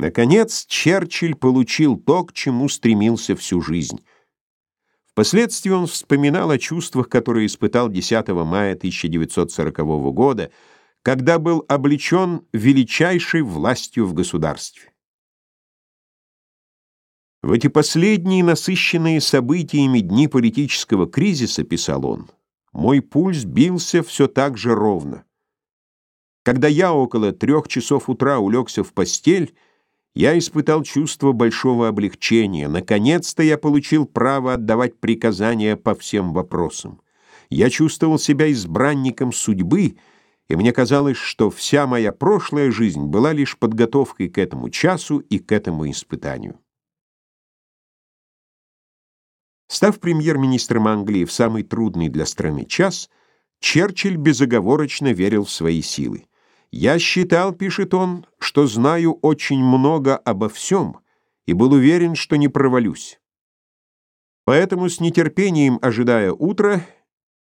Наконец, Черчилль получил то, к чему стремился всю жизнь. Впоследствии он вспоминал о чувствах, которые испытал 10 мая 1940 года, когда был облечен величайшей властью в государстве. В эти последние насыщенные событиями дни политического кризиса, писал он, мой пульс бился все так же ровно. Когда я около трех часов утра улегся в постель, я испытал чувство большого облегчения. Наконец-то я получил право отдавать приказания по всем вопросам. Я чувствовал себя избранником судьбы, и мне казалось, что вся моя прошлая жизнь была лишь подготовкой к этому часу и к этому испытанию. Став премьер-министром Англии в самый трудный для страны час, Черчилль безоговорочно верил в свои силы. «Я считал, — пишет он, — что знаю очень много обо всем и был уверен, что не провалюсь. Поэтому с нетерпением, ожидая утра,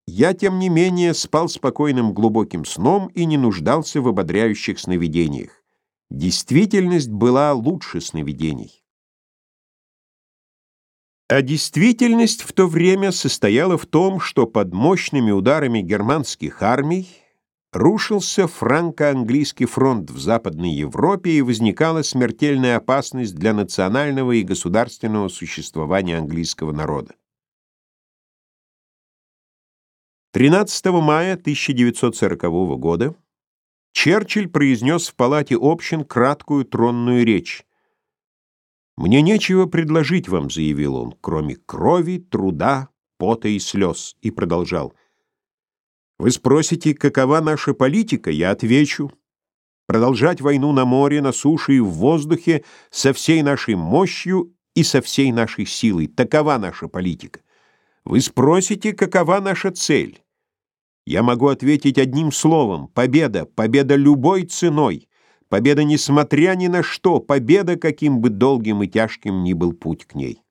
я, тем не менее, спал спокойным глубоким сном и не нуждался в ободряющих сновидениях. Действительность была лучше сновидений. А действительность в то время состояла в том, что под мощными ударами германских армий рушился франко-английский фронт в Западной Европе и возникала смертельная опасность для национального и государственного существования английского народа. 13 мая 1940 года Черчилль произнес в Палате общин краткую тронную речь. «Мне нечего предложить вам», — заявил он, — «кроме крови, труда, пота и слез», и продолжал. «Вы спросите, какова наша политика? Я отвечу. Продолжать войну на море, на суше и в воздухе со всей нашей мощью и со всей нашей силой. Такова наша политика. Вы спросите, какова наша цель? Я могу ответить одним словом — победа, победа любой ценой. Победа, несмотря ни на что, победа, каким бы долгим и тяжким ни был путь к ней.